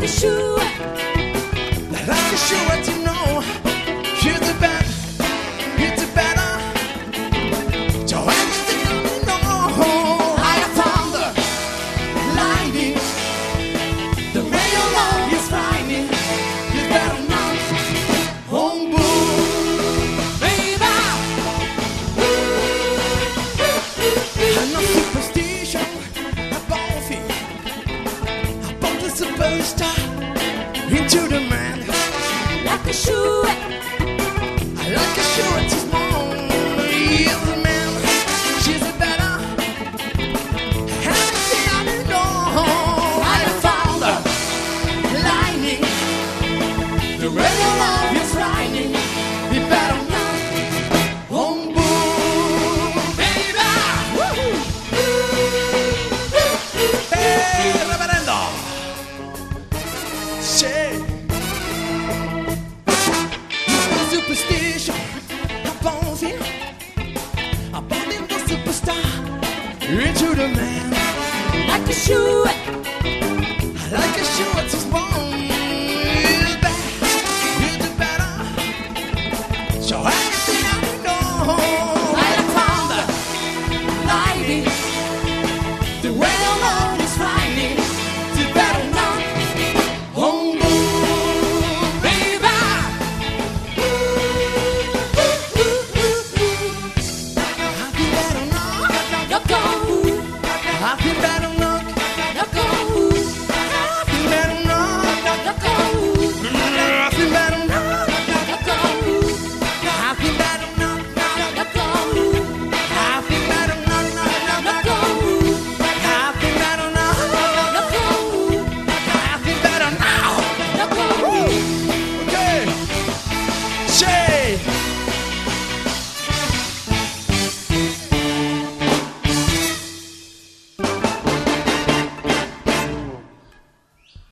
the shoe. Into the man. Like a shoe. I like a shoe it's small. He's a man. She's a better. Everything I know. I found her lining. The red love is Superstition, I. I the superstar into the man. Like a shoe, like a shoe. It's it's better. So I you know. A thunder, light.